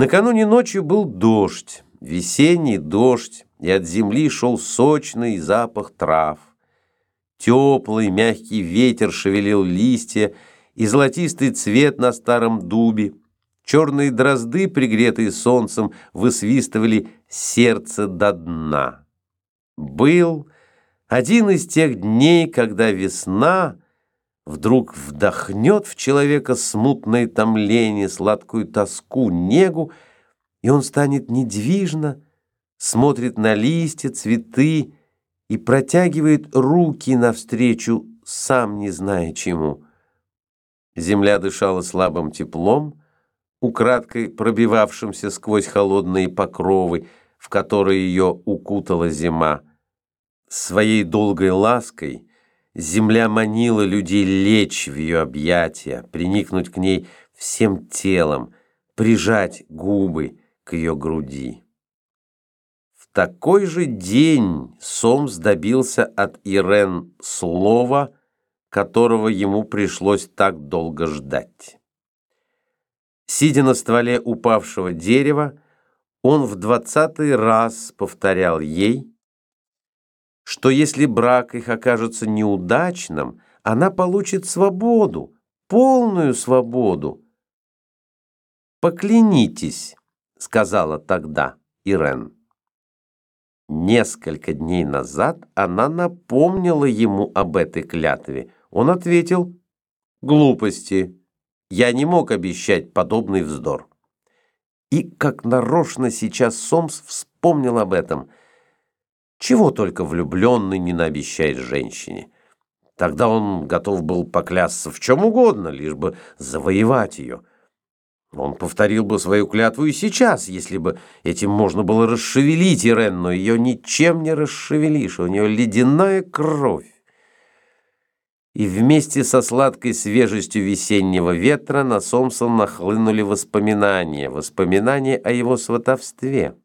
Накануне ночью был дождь, весенний дождь, и от земли шел сочный запах трав. Теплый, мягкий ветер шевелил листья, и золотистый цвет на старом дубе. Черные дрозды, пригретые солнцем, высвистывали сердце до дна. Был один из тех дней, когда весна вдруг вдохнет в человека смутное томление, сладкую тоску, негу, и он станет недвижно, смотрит на листья, цветы и протягивает руки навстречу, сам не зная чему. Земля дышала слабым теплом, украдкой пробивавшимся сквозь холодные покровы, в которые ее укутала зима. Своей долгой лаской земля манила людей лечь в ее объятия, приникнуть к ней всем телом, прижать губы к ее груди. В такой же день Сомс добился от Ирен слова, которого ему пришлось так долго ждать. Сидя на стволе упавшего дерева, он в двадцатый раз повторял ей, что если брак их окажется неудачным, она получит свободу, полную свободу. «Поклянитесь», — сказала тогда Ирен. Несколько дней назад она напомнила ему об этой клятве. Он ответил «Глупости. Я не мог обещать подобный вздор». И как нарочно сейчас Сомс вспомнил об этом. Чего только влюбленный не наобещает женщине. Тогда он готов был поклясться в чем угодно, лишь бы завоевать ее. Он повторил бы свою клятву и сейчас, если бы этим можно было расшевелить Ирен, но ее ничем не расшевелишь, у нее ледяная кровь. И вместе со сладкой свежестью весеннего ветра на Сомсон нахлынули воспоминания, воспоминания о его сватовстве.